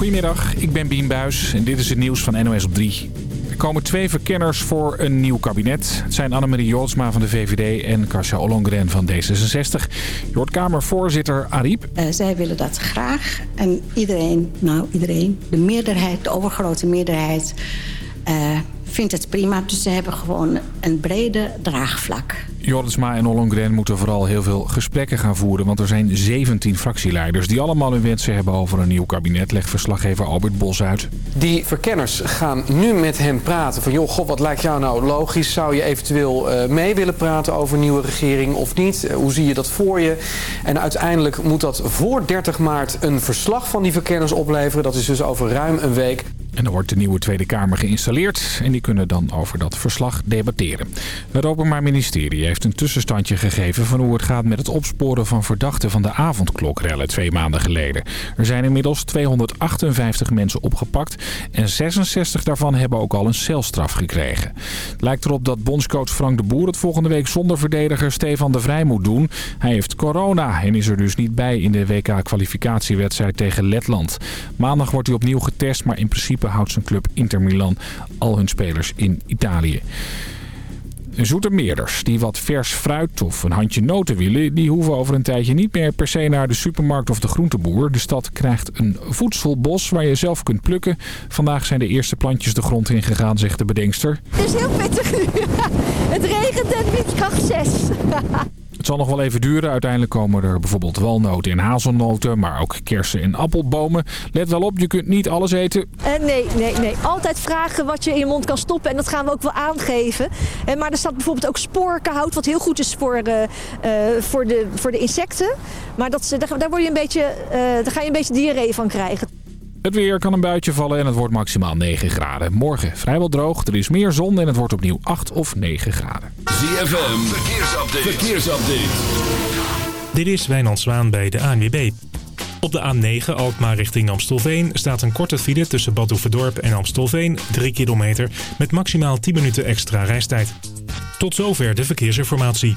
Goedemiddag, ik ben Bien Buis en dit is het nieuws van NOS op 3. Er komen twee verkenners voor een nieuw kabinet. Het zijn Annemarie Joodsma van de VVD en Kasia Ollongren van D66. Je hoort Ariep. Uh, zij willen dat graag. En iedereen, nou iedereen, de meerderheid, de overgrote meerderheid... Uh, vindt het prima. Dus ze hebben gewoon een brede draagvlak. Jordensma en Ollongren moeten vooral heel veel gesprekken gaan voeren... want er zijn 17 fractieleiders die allemaal hun wensen hebben over een nieuw kabinet... legt verslaggever Albert Bos uit. Die verkenners gaan nu met hem praten van... joh, god, wat lijkt jou nou logisch? Zou je eventueel uh, mee willen praten over een nieuwe regering of niet? Uh, hoe zie je dat voor je? En uiteindelijk moet dat voor 30 maart een verslag van die verkenners opleveren. Dat is dus over ruim een week. En er wordt de nieuwe Tweede Kamer geïnstalleerd en die kunnen dan over dat verslag debatteren. Het Openbaar Ministerie heeft een tussenstandje gegeven van hoe het gaat met het opsporen van verdachten van de avondklokrellen twee maanden geleden. Er zijn inmiddels 258 mensen opgepakt en 66 daarvan hebben ook al een celstraf gekregen. Lijkt erop dat bondscoach Frank de Boer het volgende week zonder verdediger Stefan de Vrij moet doen. Hij heeft corona en is er dus niet bij in de WK-kwalificatiewedstrijd tegen Letland. Maandag wordt hij opnieuw getest, maar in principe houdt zijn club Inter Milan al hun spelers in Italië. Zoetermeerders die wat vers fruit of een handje noten willen... die hoeven over een tijdje niet meer per se naar de supermarkt of de groenteboer. De stad krijgt een voedselbos waar je zelf kunt plukken. Vandaag zijn de eerste plantjes de grond in gegaan, zegt de bedenkster. Het is heel pittig nu. Het regent en windkracht 6. Het zal nog wel even duren. Uiteindelijk komen er bijvoorbeeld walnoten en hazelnoten, maar ook kersen en appelbomen. Let wel op, je kunt niet alles eten. Uh, nee, nee, nee. Altijd vragen wat je in je mond kan stoppen en dat gaan we ook wel aangeven. Uh, maar er staat bijvoorbeeld ook sporkenhout, wat heel goed is voor, uh, voor, de, voor de insecten. Maar dat, daar, daar, word je een beetje, daar ga je een beetje diarree van krijgen. Het weer kan een buitje vallen en het wordt maximaal 9 graden. Morgen vrijwel droog, er is meer zon en het wordt opnieuw 8 of 9 graden. ZFM, verkeersupdate. verkeersupdate. Dit is Wijnand Zwaan bij de ANWB. Op de A9 Alkmaar richting Amstelveen staat een korte file tussen Bad Oeverdorp en Amstelveen, 3 kilometer, met maximaal 10 minuten extra reistijd. Tot zover de verkeersinformatie.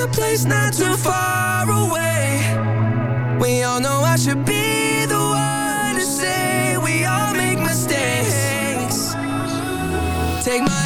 A place not too far away. We all know I should be the one to say we all make mistakes. Take my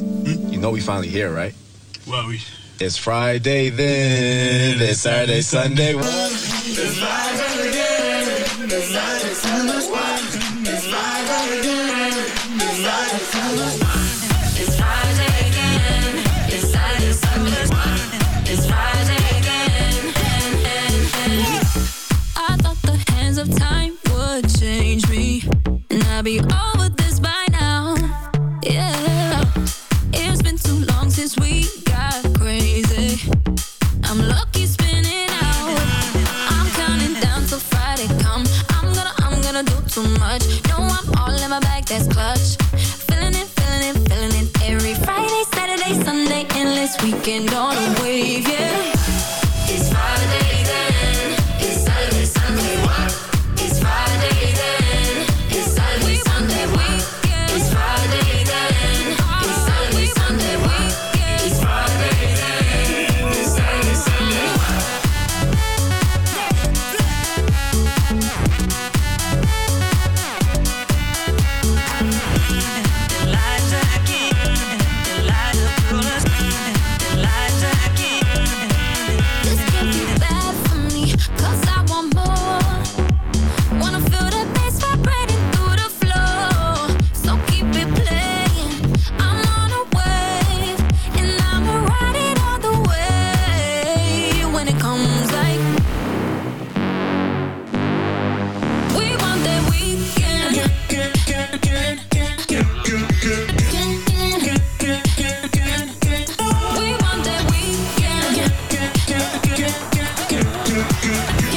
Hmm? You know we finally here, right? Well, we. It's Friday then. It's Saturday, Sunday. It's live again. It's live. It's We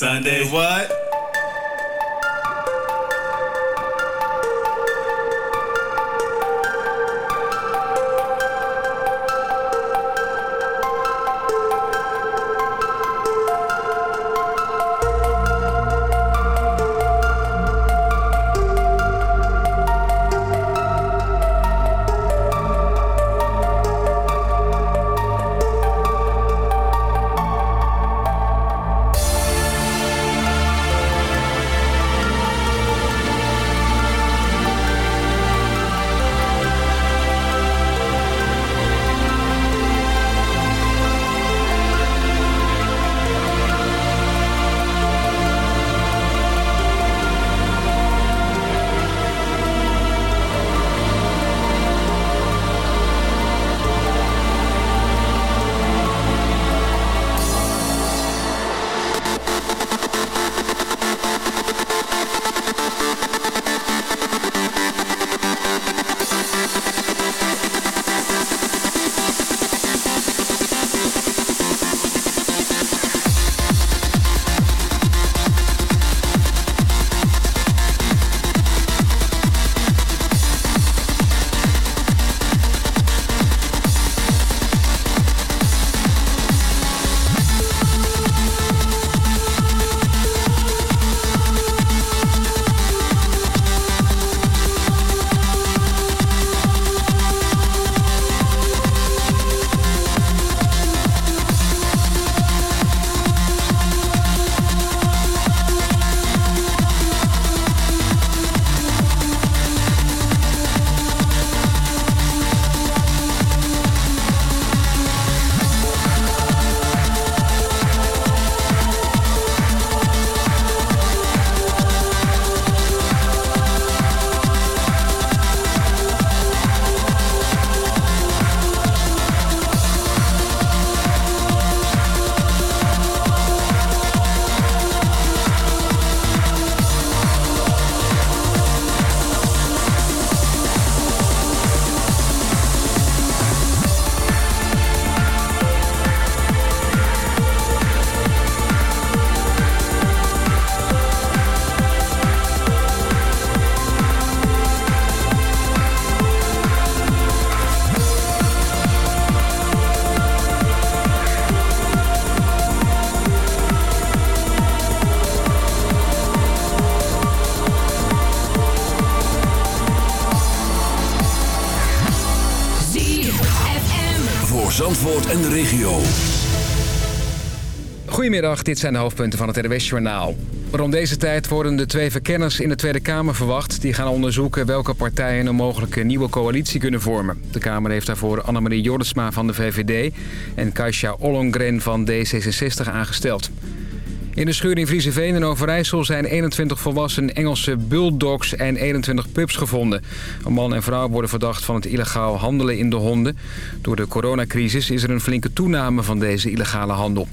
Sunday. What? Voor Zandvoort en de regio. Goedemiddag, dit zijn de hoofdpunten van het RWS-journaal. Rond deze tijd worden de twee verkenners in de Tweede Kamer verwacht. Die gaan onderzoeken welke partijen een mogelijke nieuwe coalitie kunnen vormen. De Kamer heeft daarvoor Annemarie Jordsma van de VVD... en Kaisha Ollongren van D66 aangesteld. In de schuur in Vriezeveen en Overijssel zijn 21 volwassen Engelse bulldogs en 21 pups gevonden. Een man en vrouw worden verdacht van het illegaal handelen in de honden. Door de coronacrisis is er een flinke toename van deze illegale handel.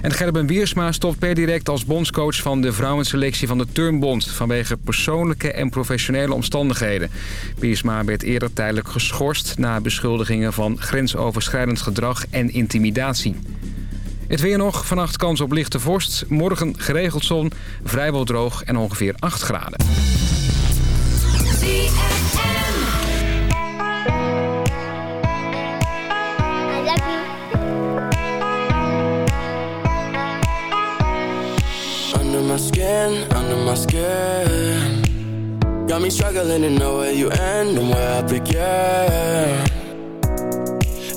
En Gerben Wiersma stopt per direct als bondscoach van de vrouwenselectie van de Turnbond... vanwege persoonlijke en professionele omstandigheden. Wiersma werd eerder tijdelijk geschorst na beschuldigingen van grensoverschrijdend gedrag en intimidatie. Het weer nog, vannacht kans op lichte vorst. Morgen geregeld zon, vrijwel droog en ongeveer 8 graden. Under my skin, under my skin Got me struggling to know where you end and where I begin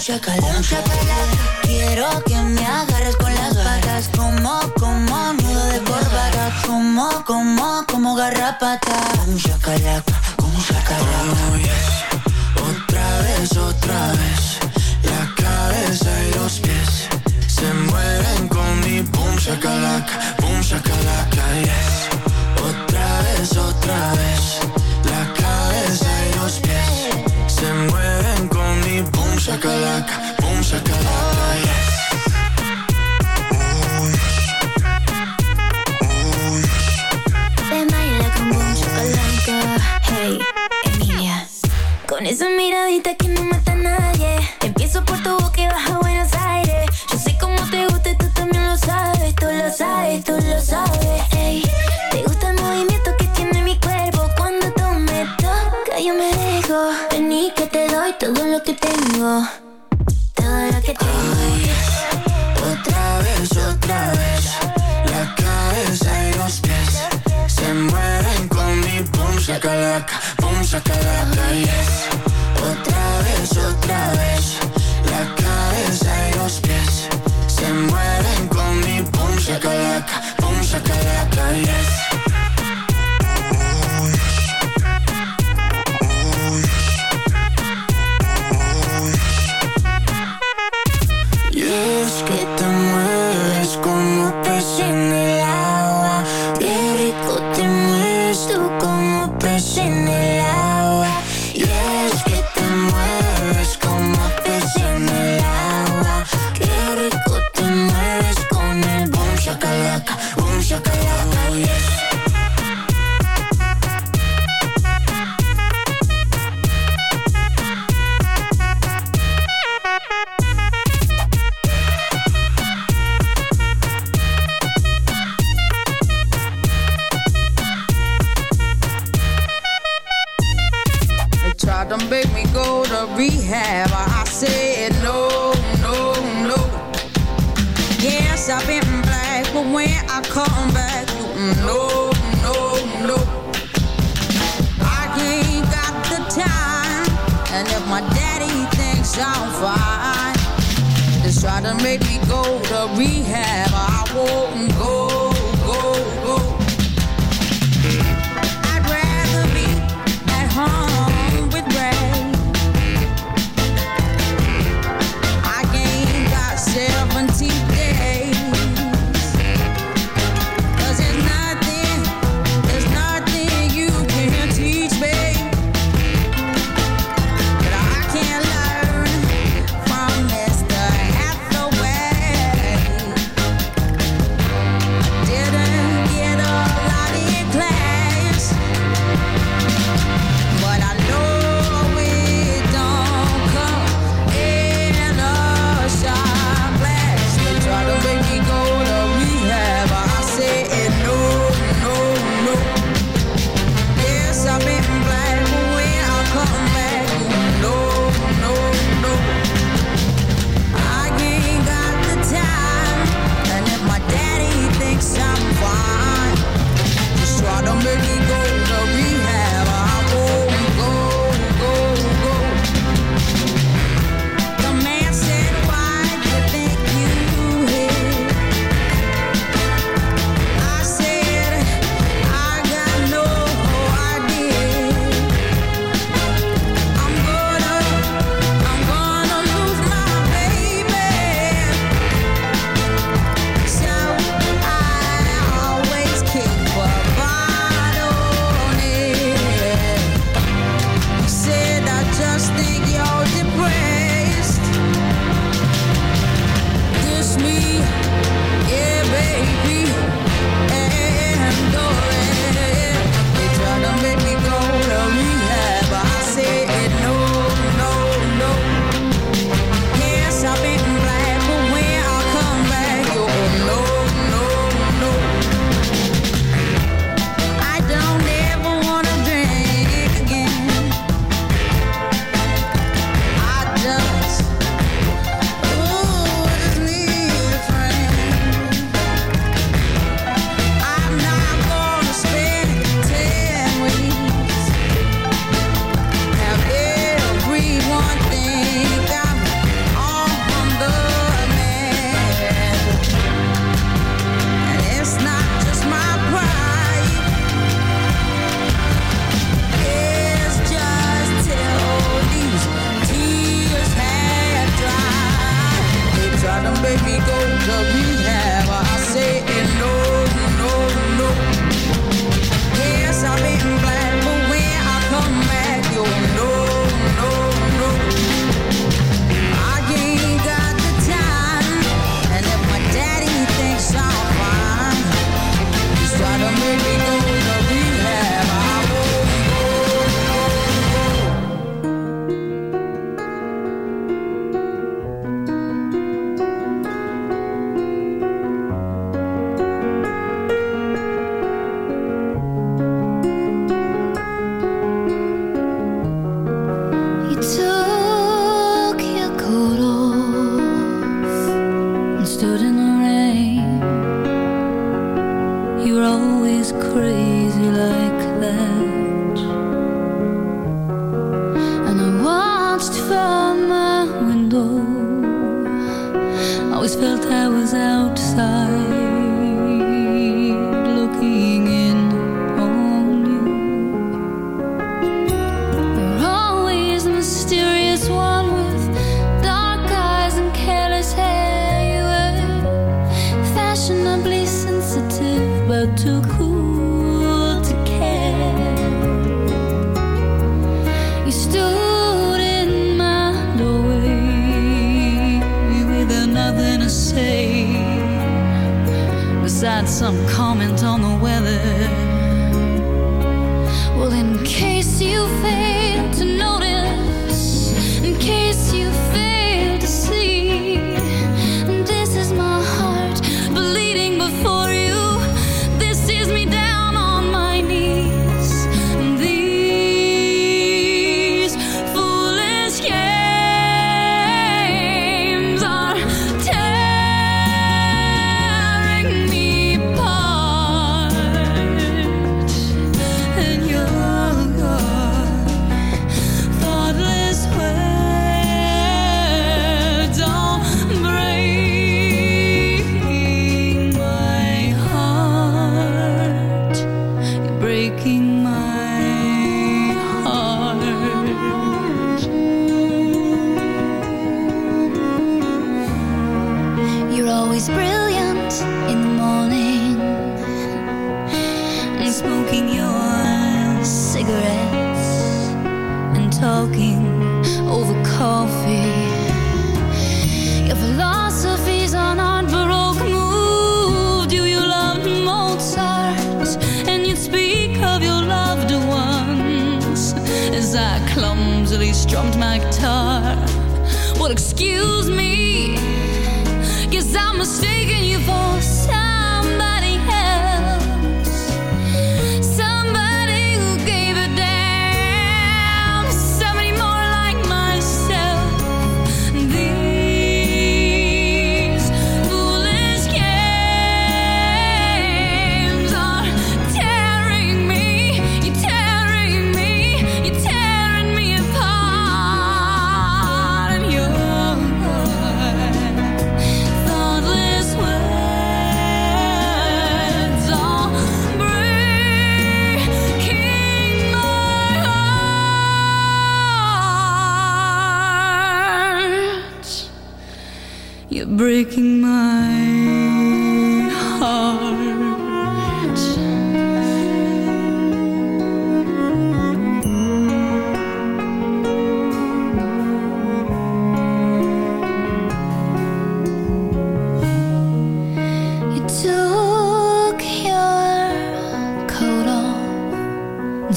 chacalón, chacalón. Quiero que me agarres con las patas, como, como nudo de corbata, como, como, como garrapata. Un como un. Oh, yes. Otra vez, otra vez, la cabeza y los pies se mueven con mi boom chacalac, boom chacalac, yes. Otra vez, otra vez shakalaka, boom shakalaka, yes. Con hey, Con esa miradita que no mata nada. todo lo que tengo, todo lo que tengo. Otra vez, otra vez, la cabeza y los pies se mueven con mi pum sacalaca, pum sacalaca, yes. Otra vez, otra vez